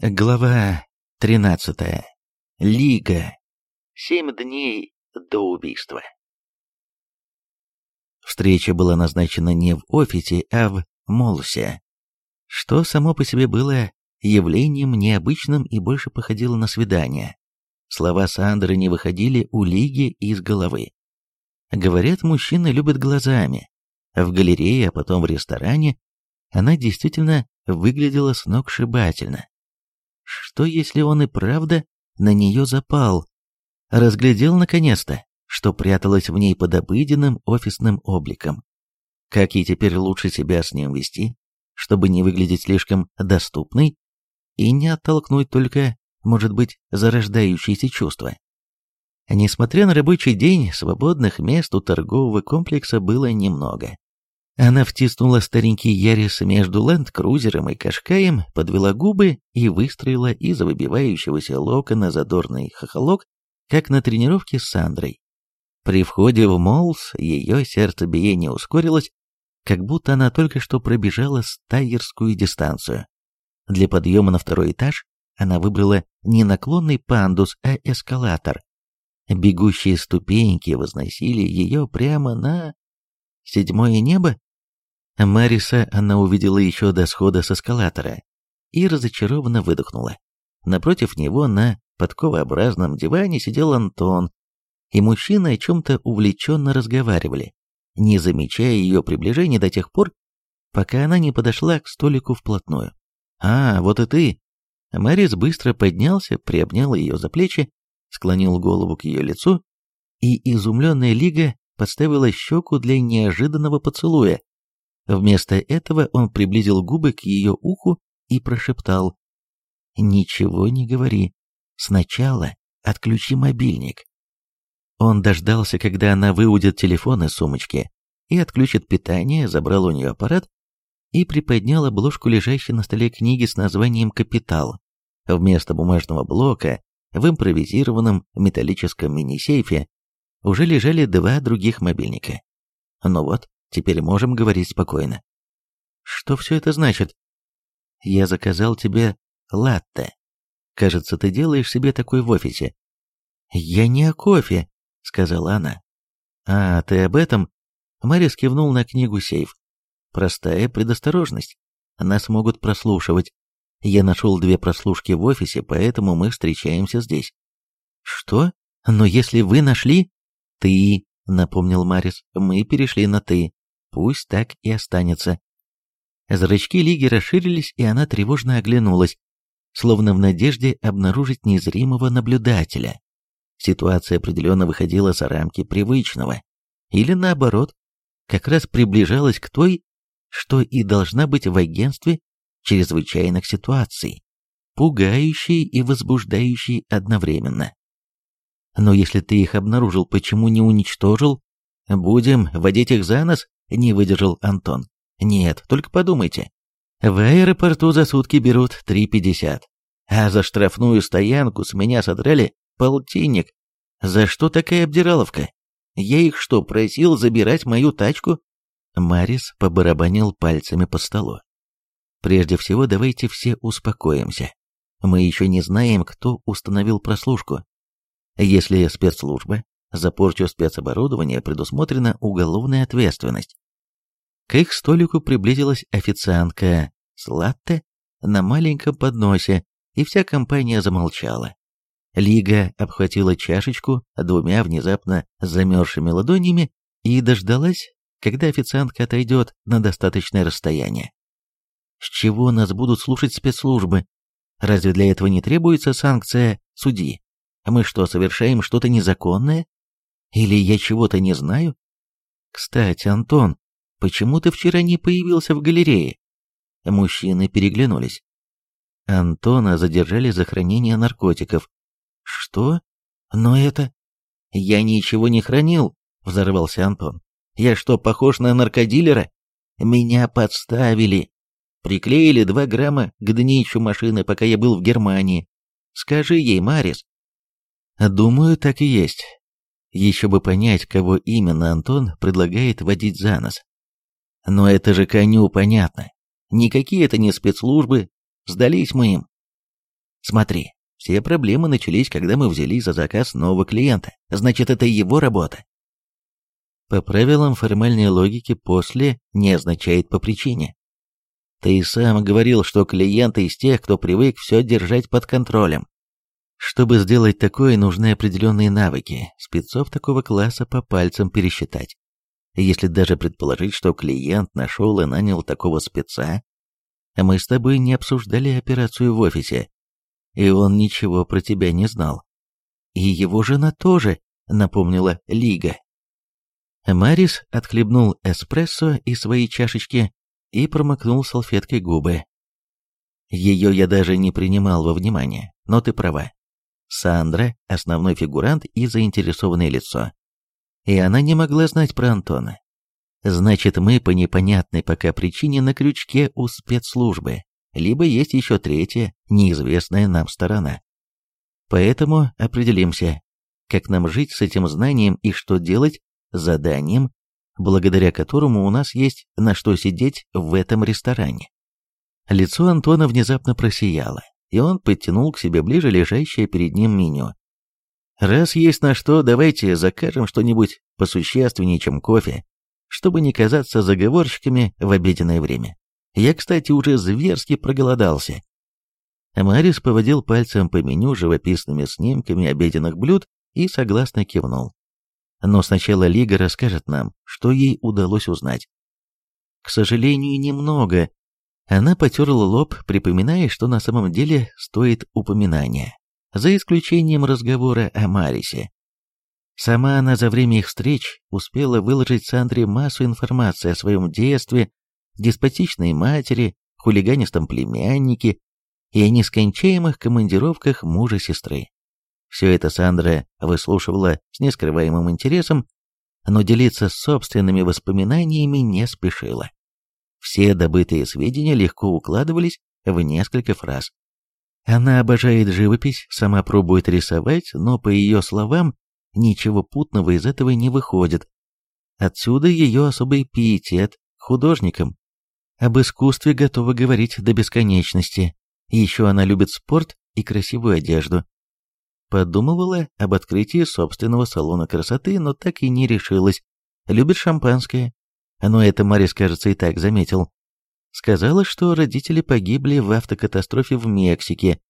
Глава 13. Лига. Семь дней до убийства. Встреча была назначена не в офисе, а в Молсе, что само по себе было явлением необычным и больше походило на свидание. Слова Сандры не выходили у Лиги из головы. Говорят, мужчины любят глазами. В галерее, а потом в ресторане она действительно выглядела сногсшибательно. Что если он и правда на нее запал? Разглядел наконец-то, что пряталось в ней под обыденным офисным обликом. Как ей теперь лучше себя с ним вести, чтобы не выглядеть слишком доступной и не оттолкнуть только, может быть, зарождающиеся чувства. Несмотря на рабочий день, свободных мест у торгового комплекса было немного. Она втиснула старенький Ярис между ленд-крузером и кашкаем, подвела губы и выстроила из выбивающегося локона задорный хохолок, как на тренировке с Сандрой. При входе в моллс ее сердцебиение ускорилось, как будто она только что пробежала стайерскую дистанцию. Для подъема на второй этаж она выбрала не наклонный пандус, а эскалатор. Бегущие ступеньки возносили ее прямо на... Седьмое небо? А Мариса она увидела еще до схода с эскалатора и разочарованно выдохнула. Напротив него на подковообразном диване сидел Антон, и мужчины о чем-то увлеченно разговаривали, не замечая ее приближения до тех пор, пока она не подошла к столику вплотную. «А, вот и ты!» Марис быстро поднялся, приобнял ее за плечи, склонил голову к ее лицу, и изумленная Лига подставила щеку для неожиданного поцелуя. Вместо этого он приблизил губы к ее уху и прошептал «Ничего не говори. Сначала отключи мобильник». Он дождался, когда она выудит телефон из сумочки и отключит питание, забрал у нее аппарат и приподнял обложку лежащей на столе книги с названием «Капитал». Вместо бумажного блока в импровизированном металлическом мини-сейфе уже лежали два других мобильника. Но вот, Теперь можем говорить спокойно. Что все это значит? Я заказал тебе латте. Кажется, ты делаешь себе такой в офисе. Я не о кофе, сказала она. А, ты об этом? Марис кивнул на книгу сейф. Простая предосторожность. Нас могут прослушивать. Я нашел две прослушки в офисе, поэтому мы встречаемся здесь. Что? Но если вы нашли... Ты, напомнил Марис, мы перешли на ты. Пусть так и останется. Зрачки Лиги расширились, и она тревожно оглянулась, словно в надежде обнаружить незримого наблюдателя. Ситуация определенно выходила за рамки привычного, или наоборот, как раз приближалась к той, что и должна быть в агентстве чрезвычайных ситуаций, пугающей и возбуждающей одновременно. Но если ты их обнаружил, почему не уничтожил? Будем водить их за нос? не выдержал Антон. Нет, только подумайте. В аэропорту за сутки берут 3.50, а за штрафную стоянку с меня содрали полтинник. За что такая обдираловка? Я их что, просил забирать мою тачку? Марис побарабанил пальцами по столу. Прежде всего, давайте все успокоимся. Мы еще не знаем, кто установил прослушку. Если спецслужбы? За порчу спецоборудования предусмотрена уголовная ответственность. К их столику приблизилась официантка с латте на маленьком подносе, и вся компания замолчала. Лига обхватила чашечку двумя внезапно замерзшими ладонями и дождалась, когда официантка отойдет на достаточное расстояние. С чего нас будут слушать спецслужбы? Разве для этого не требуется санкция судьи? Мы что, совершаем что-то незаконное? Или я чего-то не знаю? Кстати, Антон, почему ты вчера не появился в галерее? Мужчины переглянулись. Антона задержали за хранение наркотиков. Что? Но это... Я ничего не хранил, взорвался Антон. Я что, похож на наркодилера? Меня подставили. Приклеили два грамма к днищу машины, пока я был в Германии. Скажи ей, Марис. Думаю, так и есть. Еще бы понять, кого именно Антон предлагает водить за нос. Но это же коню понятно. Никакие это не спецслужбы, сдались мы им. Смотри, все проблемы начались, когда мы взялись за заказ нового клиента. Значит, это его работа. По правилам формальной логики «после» не означает «по причине». Ты и сам говорил, что клиенты из тех, кто привык все держать под контролем. Чтобы сделать такое, нужны определенные навыки, спецов такого класса по пальцам пересчитать. Если даже предположить, что клиент нашел и нанял такого спеца, мы с тобой не обсуждали операцию в офисе, и он ничего про тебя не знал. И его жена тоже, напомнила Лига. Марис отхлебнул эспрессо из своей чашечки и промокнул салфеткой губы. Ее я даже не принимал во внимание, но ты права. Сандра – основной фигурант и заинтересованное лицо. И она не могла знать про Антона. Значит, мы по непонятной пока причине на крючке у спецслужбы, либо есть еще третья, неизвестная нам сторона. Поэтому определимся, как нам жить с этим знанием и что делать заданием, благодаря которому у нас есть на что сидеть в этом ресторане. Лицо Антона внезапно просияло и он подтянул к себе ближе лежащее перед ним меню. «Раз есть на что, давайте закажем что-нибудь посущественнее, чем кофе, чтобы не казаться заговорщиками в обеденное время. Я, кстати, уже зверски проголодался». Марис поводил пальцем по меню живописными снимками обеденных блюд и согласно кивнул. Но сначала Лига расскажет нам, что ей удалось узнать. К сожалению, немного, она потерла лоб, припоминая, что на самом деле стоит упоминания, за исключением разговора о Марисе. Сама она за время их встреч успела выложить Сандре массу информации о своем детстве, деспотичной матери, хулиганистом племяннике и о нескончаемых командировках мужа-сестры. Все это Сандра выслушивала с нескрываемым интересом, но делиться собственными воспоминаниями не спешила. Все добытые сведения легко укладывались в несколько фраз. Она обожает живопись, сама пробует рисовать, но, по ее словам, ничего путного из этого не выходит. Отсюда ее особый пиетет художникам. Об искусстве готова говорить до бесконечности. Еще она любит спорт и красивую одежду. Подумывала об открытии собственного салона красоты, но так и не решилась. Любит шампанское, но это Марис, кажется, и так заметил, сказала, что родители погибли в автокатастрофе в Мексике,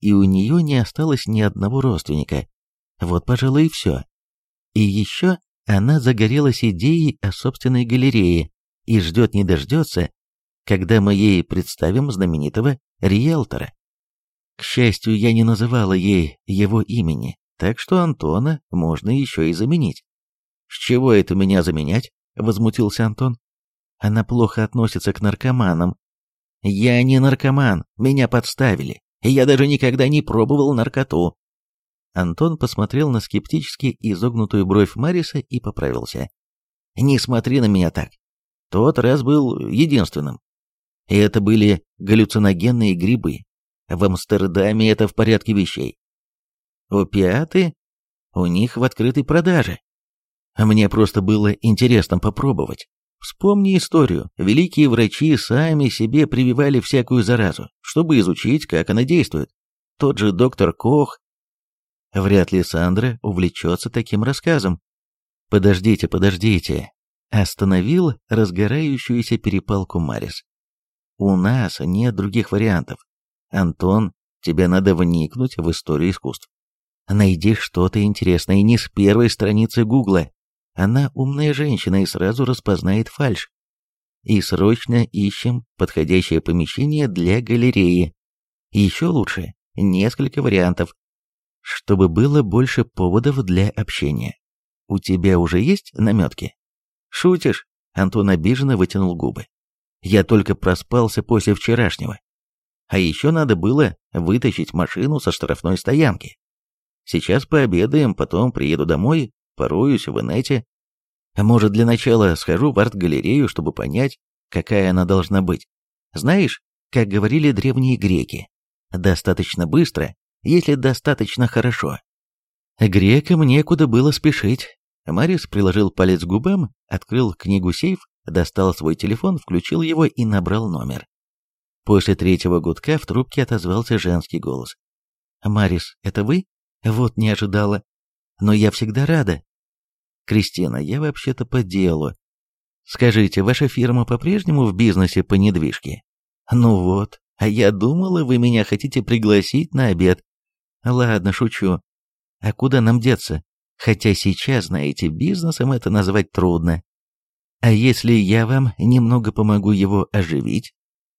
и у нее не осталось ни одного родственника. Вот, пожалуй, и все. И еще она загорелась идеей о собственной галерее и ждет не дождется, когда мы ей представим знаменитого риэлтора. К счастью, я не называла ей его имени, так что Антона можно еще и заменить. С чего это меня заменять? — возмутился Антон. «Она плохо относится к наркоманам». «Я не наркоман, меня подставили. и Я даже никогда не пробовал наркоту». Антон посмотрел на скептически изогнутую бровь Мариса и поправился. «Не смотри на меня так. Тот раз был единственным. И это были галлюциногенные грибы. В Амстердаме это в порядке вещей. Опиаты у них в открытой продаже. А Мне просто было интересно попробовать. Вспомни историю. Великие врачи сами себе прививали всякую заразу, чтобы изучить, как она действует. Тот же доктор Кох. Вряд ли Сандра увлечется таким рассказом. Подождите, подождите. Остановил разгорающуюся перепалку Марис. У нас нет других вариантов. Антон, тебе надо вникнуть в историю искусств. Найди что-то интересное не с первой страницы Гугла. Она умная женщина и сразу распознает фальшь. И срочно ищем подходящее помещение для галереи. Еще лучше, несколько вариантов, чтобы было больше поводов для общения. У тебя уже есть наметки? Шутишь? Антон обиженно вытянул губы. Я только проспался после вчерашнего. А еще надо было вытащить машину со штрафной стоянки. Сейчас пообедаем, потом приеду домой пороюсь в инете. А может, для начала схожу в арт-галерею, чтобы понять, какая она должна быть. Знаешь, как говорили древние греки, достаточно быстро, если достаточно хорошо. Грекам некуда было спешить. Марис приложил палец к губам, открыл книгу-сейф, достал свой телефон, включил его и набрал номер. После третьего гудка в трубке отозвался женский голос. «Марис, это вы?» «Вот не ожидала но я всегда рада. Кристина, я вообще-то по делу. Скажите, ваша фирма по-прежнему в бизнесе по недвижке? Ну вот, а я думала, вы меня хотите пригласить на обед. Ладно, шучу. А куда нам деться? Хотя сейчас, знаете, бизнесом это назвать трудно. А если я вам немного помогу его оживить?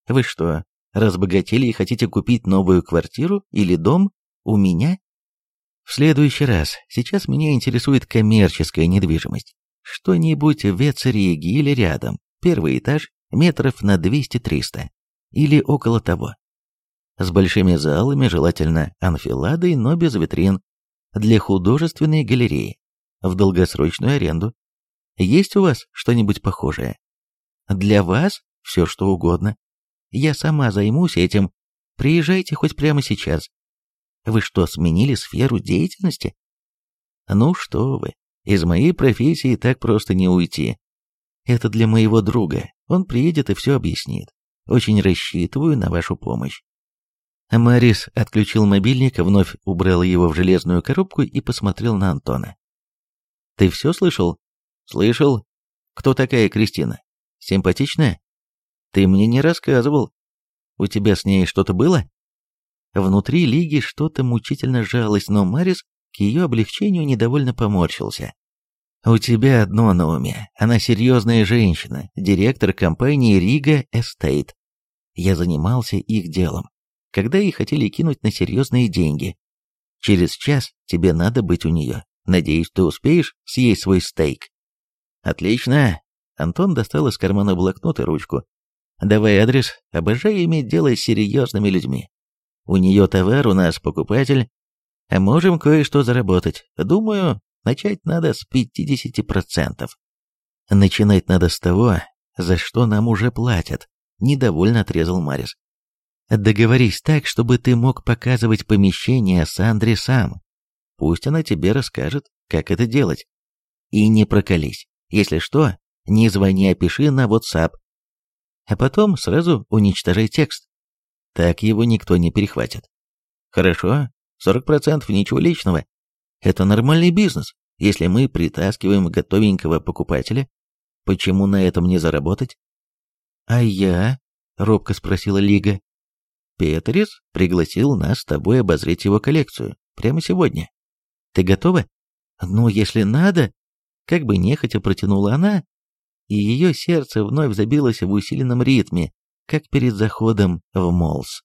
Вы что, разбогатели и хотите купить новую квартиру или дом у меня? В следующий раз. Сейчас меня интересует коммерческая недвижимость. Что-нибудь в Вецериге или рядом. Первый этаж, метров на 200-300. Или около того. С большими залами, желательно анфиладой, но без витрин. Для художественной галереи. В долгосрочную аренду. Есть у вас что-нибудь похожее? Для вас все что угодно. Я сама займусь этим. Приезжайте хоть прямо сейчас. Вы что, сменили сферу деятельности? Ну что вы, из моей профессии так просто не уйти. Это для моего друга. Он приедет и все объяснит. Очень рассчитываю на вашу помощь. Марис отключил мобильник, вновь убрал его в железную коробку и посмотрел на Антона. «Ты все слышал?» «Слышал. Кто такая Кристина? Симпатичная?» «Ты мне не рассказывал. У тебя с ней что-то было?» Внутри Лиги что-то мучительно жалось, но Марис к ее облегчению недовольно поморщился. «У тебя одно на уме. Она серьезная женщина, директор компании «Рига Эстейт». Я занимался их делом, когда ей хотели кинуть на серьезные деньги. Через час тебе надо быть у нее. Надеюсь, ты успеешь съесть свой стейк». «Отлично!» Антон достал из кармана блокнот и ручку. «Давай адрес. Обожаю иметь дело с серьезными людьми. У нее товар, у нас покупатель. А можем кое-что заработать. Думаю, начать надо с 50%. Начинать надо с того, за что нам уже платят, недовольно отрезал Марис. Договорись так, чтобы ты мог показывать помещение Сандре сам. Пусть она тебе расскажет, как это делать. И не прокались. Если что, не звони, а пиши на WhatsApp. А потом сразу уничтожай текст. Так его никто не перехватит. Хорошо, 40% ничего личного. Это нормальный бизнес. Если мы притаскиваем готовенького покупателя, почему на этом не заработать? А я? Робко спросила Лига. Петрис пригласил нас с тобой обозреть его коллекцию. Прямо сегодня. Ты готова? Ну, если надо. Как бы нехотя протянула она, и ее сердце вновь забилось в усиленном ритме, как перед заходом в Молс.